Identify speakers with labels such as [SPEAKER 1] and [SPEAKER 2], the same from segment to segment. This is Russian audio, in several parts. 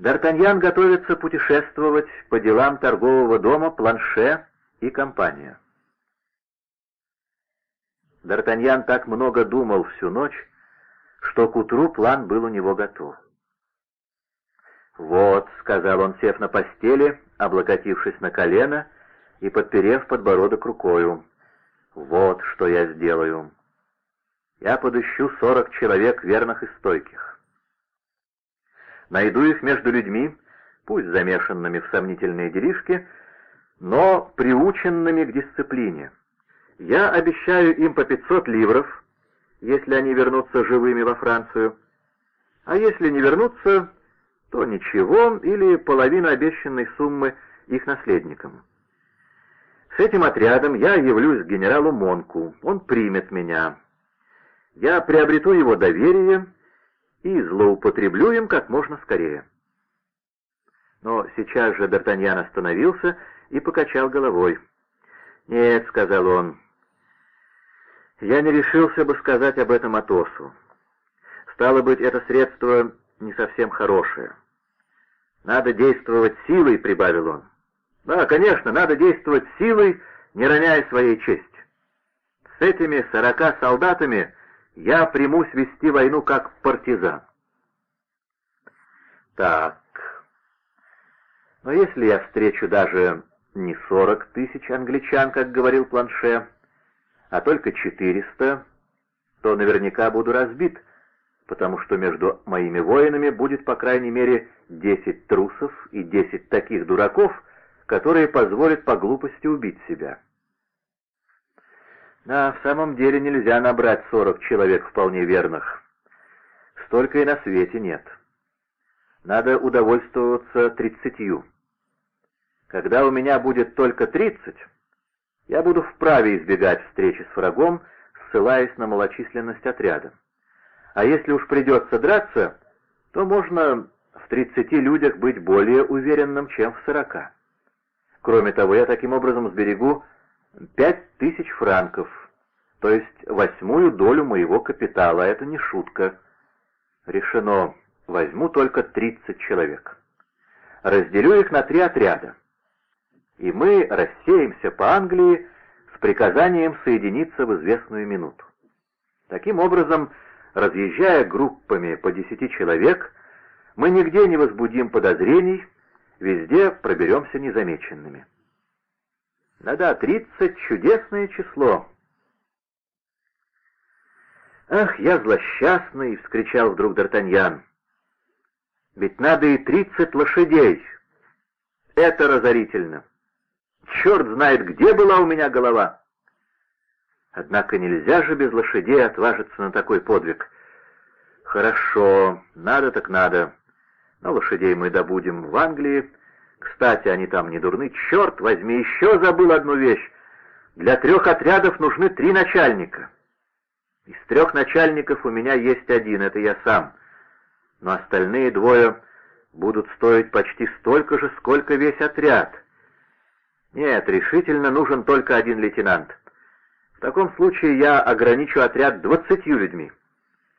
[SPEAKER 1] Д'Артаньян готовится путешествовать по делам торгового дома Планше и компания. Д'Артаньян так много думал всю ночь, что к утру план был у него готов. «Вот», — сказал он, сев на постели, облокотившись на колено и подперев подбородок рукою, — «вот что я сделаю. Я подыщу сорок человек верных и стойких. Найду их между людьми, пусть замешанными в сомнительные делишки, но приученными к дисциплине. Я обещаю им по пятьсот ливров, если они вернутся живыми во Францию, а если не вернутся, то ничего или половину обещанной суммы их наследникам. С этим отрядом я явлюсь к генералу Монку, он примет меня. Я приобрету его доверие и злоупотреблю им как можно скорее. Но сейчас же Д'Артаньян остановился и покачал головой. «Нет», — сказал он, — «я не решился бы сказать об этом Атосу. Стало быть, это средство не совсем хорошее. Надо действовать силой, — прибавил он. Да, конечно, надо действовать силой, не роняя своей чести. С этими сорока солдатами я примусь вести войну как партизан. Так, но если я встречу даже не сорок тысяч англичан, как говорил Планше, а только четыреста, то наверняка буду разбит, потому что между моими воинами будет по крайней мере десять трусов и десять таких дураков, которые позволят по глупости убить себя. В самом деле нельзя набрать сорок человек вполне верных. Столько и на свете нет. Надо удовольствоваться тридцатью. Когда у меня будет только тридцать, я буду вправе избегать встречи с врагом, ссылаясь на малочисленность отряда. А если уж придется драться, то можно в тридцати людях быть более уверенным, чем в сорока. Кроме того, я таким образом сберегу пять тысяч франков, то есть восьмую долю моего капитала. Это не шутка. Решено. Возьму только тридцать человек. Разделю их на три отряда. И мы рассеемся по Англии с приказанием соединиться в известную минуту. Таким образом, разъезжая группами по десяти человек, мы нигде не возбудим подозрений, везде проберемся незамеченными. Да-да, тридцать — чудесное число. «Ах, я злосчастный!» — вскричал вдруг Д'Артаньян. «Ведь надо и тридцать лошадей. Это разорительно. Черт знает, где была у меня голова!» Однако нельзя же без лошадей отважиться на такой подвиг. Хорошо, надо так надо. Но лошадей мы добудем в Англии. Кстати, они там не дурны. Черт возьми, еще забыл одну вещь. Для трех отрядов нужны три начальника. Из трех начальников у меня есть один, это я сам. Но остальные двое будут стоить почти столько же, сколько весь отряд. Нет, решительно нужен только один лейтенант. В таком случае я ограничу отряд двадцатью людьми.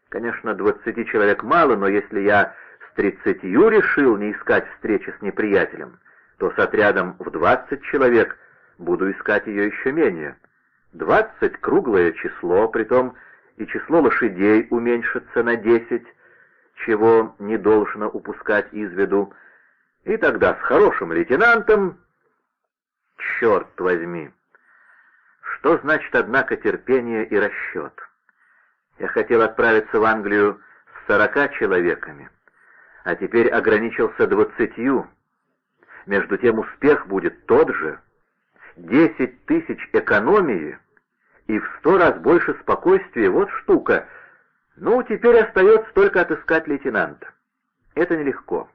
[SPEAKER 1] Конечно, двадцати человек мало, но если я с тридцатью решил не искать встречи с неприятелем, то с отрядом в двадцать человек буду искать ее еще менее. Двадцать — круглое число, притом и число лошадей уменьшится на десять, чего не должно упускать из виду. И тогда с хорошим лейтенантом... Черт возьми! Что значит, однако, терпение и расчет? Я хотел отправиться в Англию с сорока человеками, а теперь ограничился двадцатью. Между тем успех будет тот же. Десять тысяч экономии и в сто раз больше спокойствия — вот штука. Ну, теперь остается только отыскать лейтенанта. Это нелегко.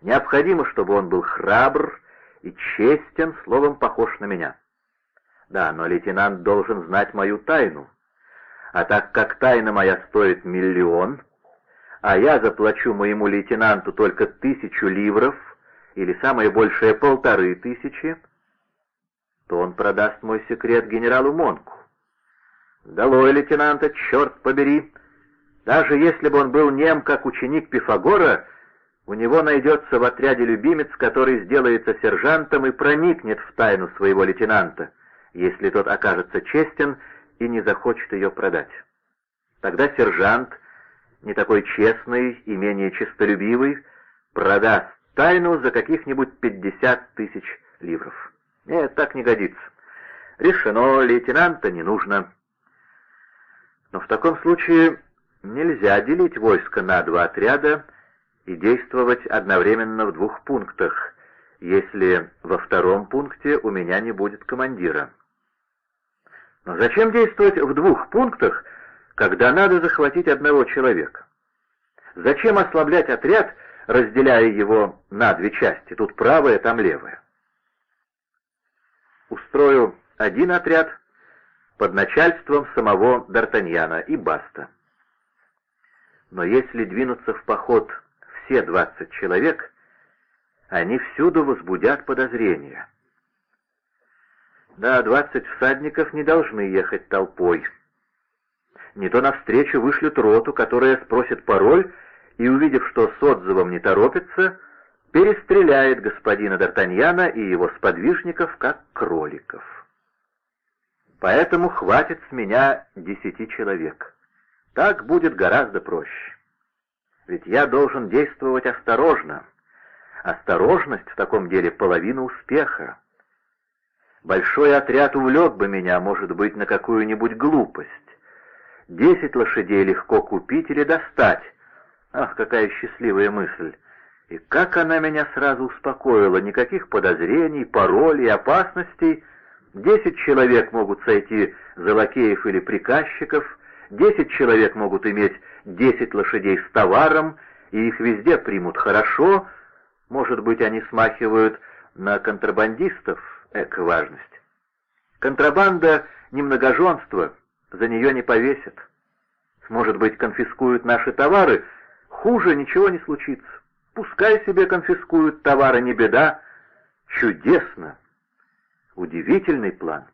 [SPEAKER 1] Необходимо, чтобы он был храбр и честен, словом, похож на меня. Да, но лейтенант должен знать мою тайну. А так как тайна моя стоит миллион, а я заплачу моему лейтенанту только тысячу ливров, или самое большее полторы тысячи, то он продаст мой секрет генералу Монку. Долой лейтенанта, черт побери! Даже если бы он был нем, как ученик Пифагора, У него найдется в отряде любимец, который сделается сержантом и проникнет в тайну своего лейтенанта, если тот окажется честен и не захочет ее продать. Тогда сержант, не такой честный и менее честолюбивый, продаст тайну за каких-нибудь пятьдесят тысяч ливров. Нет, так не годится. Решено, лейтенанта не нужно. Но в таком случае нельзя делить войско на два отряда и действовать одновременно в двух пунктах, если во втором пункте у меня не будет командира. Но зачем действовать в двух пунктах, когда надо захватить одного человека? Зачем ослаблять отряд, разделяя его на две части, тут правая, там левая? Устрою один отряд под начальством самого Д'Артаньяна и баста. Но если двинуться в поход все двадцать человек, они всюду возбудят подозрения. Да, двадцать всадников не должны ехать толпой. Не то навстречу вышлют роту, которая спросит пароль, и, увидев, что с отзывом не торопится, перестреляет господина Д'Артаньяна и его сподвижников, как кроликов. Поэтому хватит с меня десяти человек. Так будет гораздо проще. Ведь я должен действовать осторожно. Осторожность в таком деле половина успеха. Большой отряд увлек бы меня, может быть, на какую-нибудь глупость. Десять лошадей легко купить или достать. Ах, какая счастливая мысль! И как она меня сразу успокоила! Никаких подозрений, паролей, опасностей. Десять человек могут сойти за лакеев или приказчиков, десять человек могут иметь десять лошадей с товаром, и их везде примут хорошо. Может быть, они смахивают на контрабандистов, эк, важность. Контрабанда — немногоженство, за нее не повесят. Может быть, конфискуют наши товары, хуже ничего не случится. Пускай себе конфискуют товары, не беда. Чудесно! Удивительный план.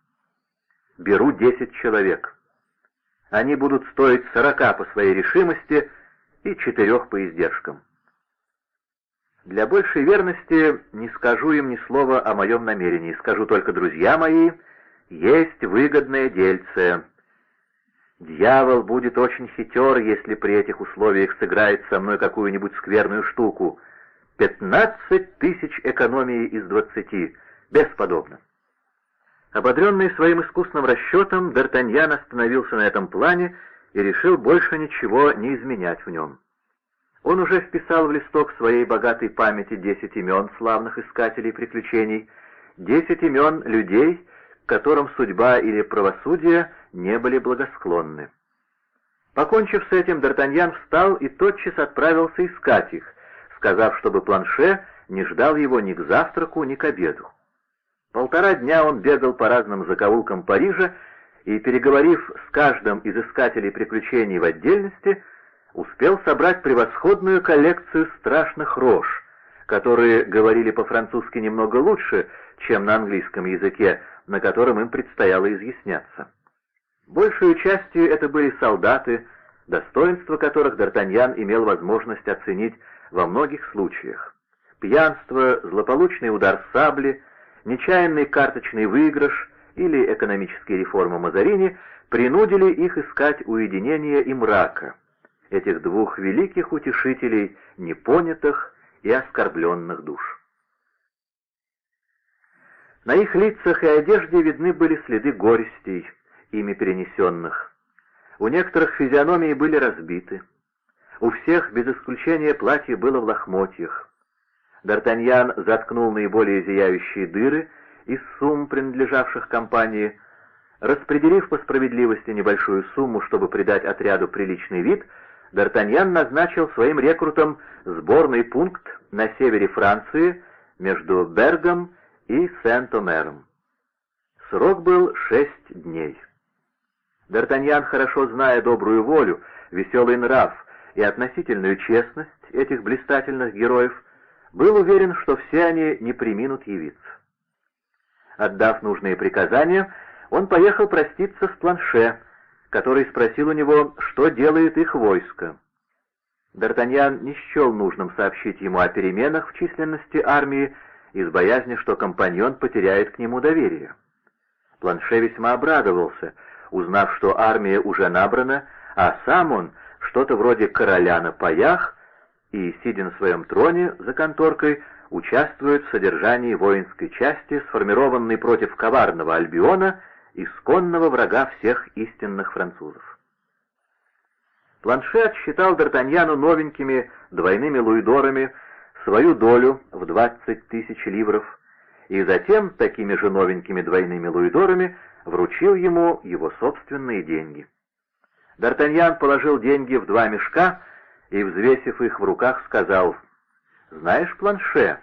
[SPEAKER 1] Беру десять человек. Они будут стоить сорока по своей решимости и четырех по издержкам. Для большей верности не скажу им ни слова о моем намерении, скажу только, друзья мои, есть выгодное дельце. Дьявол будет очень хитер, если при этих условиях сыграет со мной какую-нибудь скверную штуку. Пятнадцать тысяч экономии из двадцати. Бесподобно. Ободренный своим искусным расчетом, Д'Артаньян остановился на этом плане и решил больше ничего не изменять в нем. Он уже вписал в листок своей богатой памяти десять имен славных искателей приключений, десять имен людей, которым судьба или правосудие не были благосклонны. Покончив с этим, Д'Артаньян встал и тотчас отправился искать их, сказав, чтобы планше не ждал его ни к завтраку, ни к обеду. Полтора дня он бегал по разным закоулкам Парижа и, переговорив с каждым из искателей приключений в отдельности, успел собрать превосходную коллекцию страшных рож, которые говорили по-французски немного лучше, чем на английском языке, на котором им предстояло изъясняться. Большую частью это были солдаты, достоинства которых Д'Артаньян имел возможность оценить во многих случаях. Пьянство, злополучный удар сабли, нечаянный карточный выигрыш или экономические реформы Мазарини принудили их искать уединения и мрака, этих двух великих утешителей непонятых и оскорбленных душ. На их лицах и одежде видны были следы горестей, ими перенесенных. У некоторых физиономии были разбиты. У всех, без исключения, платье было в лохмотьях. Д'Артаньян заткнул наиболее зияющие дыры из сумм, принадлежавших компании. Распределив по справедливости небольшую сумму, чтобы придать отряду приличный вид, Д'Артаньян назначил своим рекрутам сборный пункт на севере Франции между Бергом и Сент-Омером. Срок был шесть дней. Д'Артаньян, хорошо зная добрую волю, веселый нрав и относительную честность этих блистательных героев, был уверен, что все они не приминут явиться. Отдав нужные приказания, он поехал проститься с Планше, который спросил у него, что делает их войско. Д'Артаньян не счел нужным сообщить ему о переменах в численности армии из боязни, что компаньон потеряет к нему доверие. Планше весьма обрадовался, узнав, что армия уже набрана, а сам он что-то вроде короля на паях и, сидя на своем троне за конторкой, участвует в содержании воинской части, сформированной против коварного Альбиона, исконного врага всех истинных французов. Планшет считал Д'Артаньяну новенькими двойными луидорами свою долю в 20 тысяч ливров, и затем такими же новенькими двойными луидорами вручил ему его собственные деньги. Д'Артаньян положил деньги в два мешка и, взвесив их в руках, сказал, «Знаешь, Планше,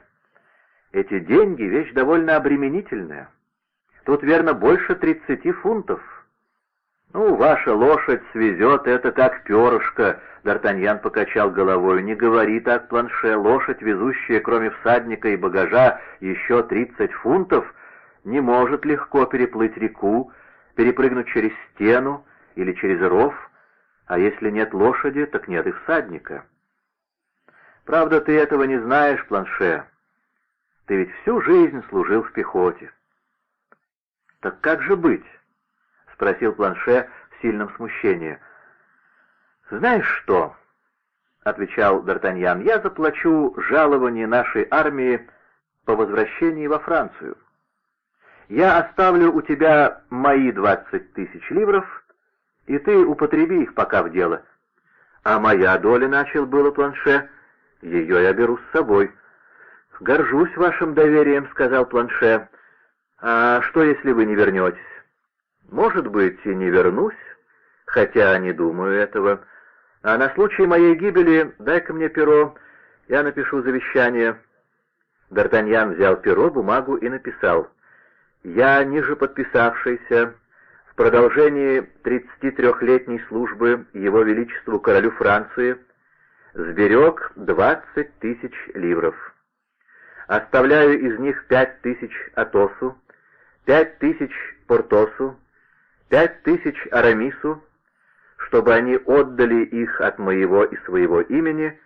[SPEAKER 1] эти деньги — вещь довольно обременительная. Тут, верно, больше тридцати фунтов». «Ну, ваша лошадь свезет это как перышко», — Д'Артаньян покачал головой. «Не говори так, планше, лошадь, везущая, кроме всадника и багажа, еще тридцать фунтов, не может легко переплыть реку, перепрыгнуть через стену или через ров, а если нет лошади, так нет и всадника». «Правда, ты этого не знаешь, планше. Ты ведь всю жизнь служил в пехоте». «Так как же быть?» — спросил Планше в сильном смущении. «Знаешь что?» — отвечал Д'Артаньян. «Я заплачу жалование нашей армии по возвращении во Францию. Я оставлю у тебя мои двадцать тысяч ливров, и ты употреби их пока в дело. А моя доля, — начал было Планше, — ее я беру с собой». «Горжусь вашим доверием», — сказал Планше. «А что, если вы не вернетесь?» Может быть, и не вернусь, хотя не думаю этого. А на случай моей гибели дай-ка мне перо, я напишу завещание». Д'Артаньян взял перо, бумагу и написал. «Я, ниже подписавшийся, в продолжении 33-летней службы Его Величеству Королю Франции, сберег 20 тысяч ливров. Оставляю из них 5 тысяч Атосу, 5 тысяч Портосу, пять тысяч Арамису, чтобы они отдали их от моего и своего имени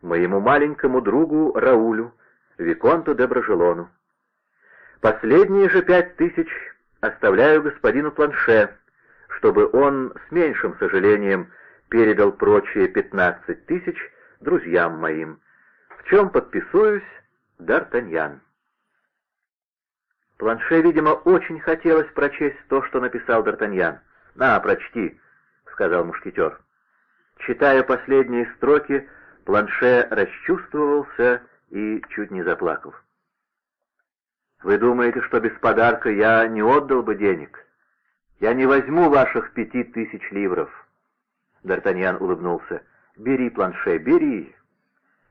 [SPEAKER 1] моему маленькому другу Раулю, Виконту де Брожелону. Последние же пять тысяч оставляю господину Планше, чтобы он с меньшим сожалением передал прочие пятнадцать тысяч друзьям моим, в чем подписуюсь Д'Артаньян. Планше, видимо, очень хотелось прочесть то, что написал Д'Артаньян. «На, прочти», — сказал мушкетер. Читая последние строки, Планше расчувствовался и чуть не заплакал. «Вы думаете, что без подарка я не отдал бы денег? Я не возьму ваших пяти тысяч ливров». Д'Артаньян улыбнулся. «Бери, Планше, бери.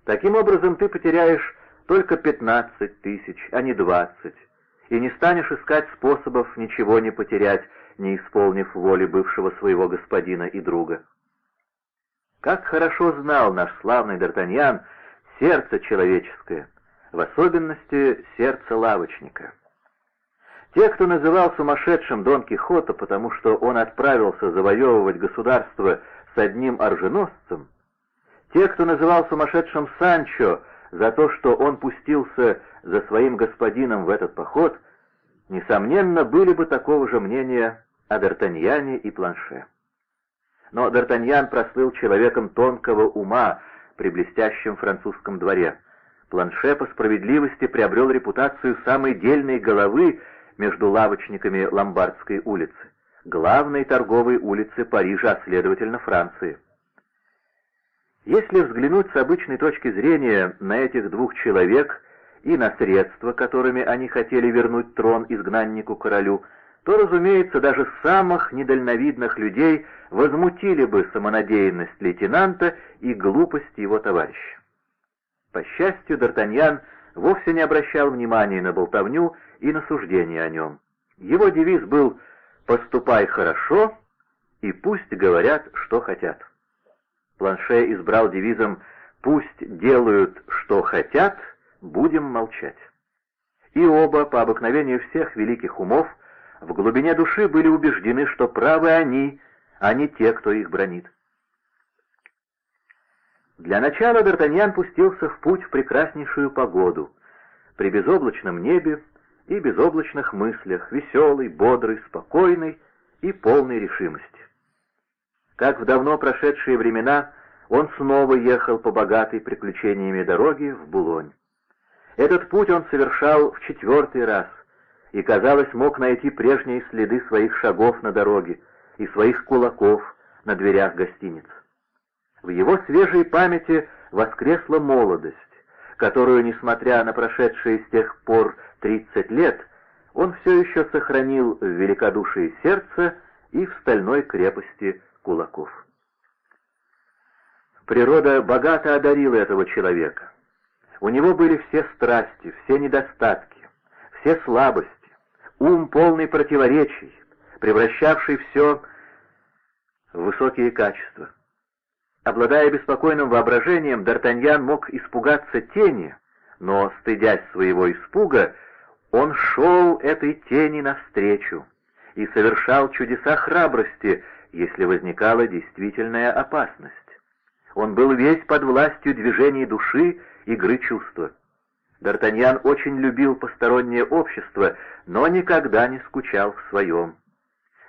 [SPEAKER 1] Таким образом ты потеряешь только пятнадцать тысяч, а не двадцать и не станешь искать способов ничего не потерять, не исполнив воли бывшего своего господина и друга. Как хорошо знал наш славный Д'Артаньян сердце человеческое, в особенности сердце лавочника. Те, кто называл сумасшедшим Дон Кихота, потому что он отправился завоевывать государство с одним оруженосцем, те, кто называл сумасшедшим Санчо за то, что он пустился за своим господином в этот поход, несомненно, были бы такого же мнения о Д'Артаньяне и Планше. Но Д'Артаньян прослыл человеком тонкого ума при блестящем французском дворе. Планше по справедливости приобрел репутацию самой дельной головы между лавочниками Ломбардской улицы, главной торговой улицы Парижа, а следовательно Франции. Если взглянуть с обычной точки зрения на этих двух человек и на средства, которыми они хотели вернуть трон изгнаннику-королю, то, разумеется, даже самых недальновидных людей возмутили бы самонадеянность лейтенанта и глупость его товарища. По счастью, Д'Артаньян вовсе не обращал внимания на болтовню и на суждение о нем. Его девиз был «поступай хорошо и пусть говорят, что хотят». Планше избрал девизом «пусть делают, что хотят, будем молчать». И оба, по обыкновению всех великих умов, в глубине души были убеждены, что правы они, а не те, кто их бронит. Для начала Д'Артаньян пустился в путь в прекраснейшую погоду, при безоблачном небе и безоблачных мыслях, веселый, бодрый, спокойный и полной решимости. Как в давно прошедшие времена, он снова ехал по богатой приключениями дороге в Булонь. Этот путь он совершал в четвертый раз, и, казалось, мог найти прежние следы своих шагов на дороге и своих кулаков на дверях гостиниц. В его свежей памяти воскресла молодость, которую, несмотря на прошедшие с тех пор 30 лет, он все еще сохранил в великодушии сердца и в стальной крепости кулаков. Природа богато одарила этого человека. У него были все страсти, все недостатки, все слабости, ум полный противоречий, превращавший все в высокие качества. Обладая беспокойным воображением, Д'Артаньян мог испугаться тени, но, стыдясь своего испуга, он шел этой тени навстречу и совершал чудеса храбрости, если возникала действительная опасность. Он был весь под властью движений души, игры чувства. Д'Артаньян очень любил постороннее общество, но никогда не скучал в своем.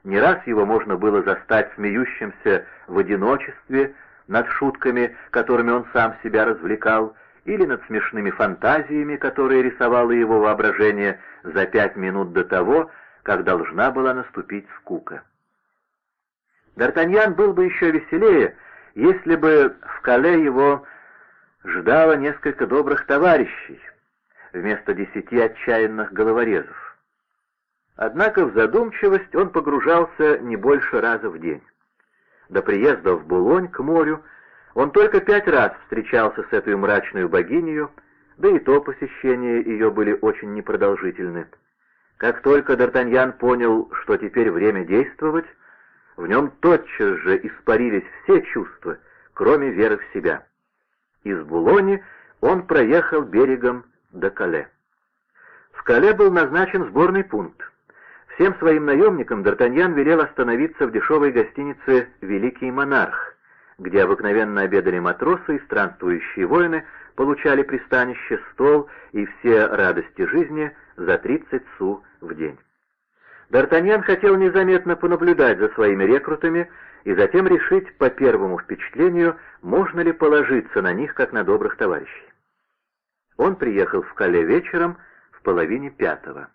[SPEAKER 1] Не раз его можно было застать смеющимся в одиночестве над шутками, которыми он сам себя развлекал, или над смешными фантазиями, которые рисовало его воображение за пять минут до того, как должна была наступить скука. Д'Артаньян был бы еще веселее, если бы в Кале его ждало несколько добрых товарищей, вместо десяти отчаянных головорезов. Однако в задумчивость он погружался не больше раза в день. До приезда в Булонь к морю он только пять раз встречался с этой мрачной богиней, да и то посещения ее были очень непродолжительны. Как только Д'Артаньян понял, что теперь время действовать, в нем тотчас же испарились все чувства, кроме веры в себя. Из Булони он проехал берегом до Кале. В Кале был назначен сборный пункт. Всем своим наемникам Д'Артаньян велел остановиться в дешевой гостинице «Великий монарх», где обыкновенно обедали матросы и странствующие воины получали пристанище, стол и все радости жизни за 30 су в день. Д'Артаньян хотел незаметно понаблюдать за своими рекрутами и затем решить по первому впечатлению, можно ли положиться на них, как на добрых товарищей. Он приехал в Кале вечером в половине пятого.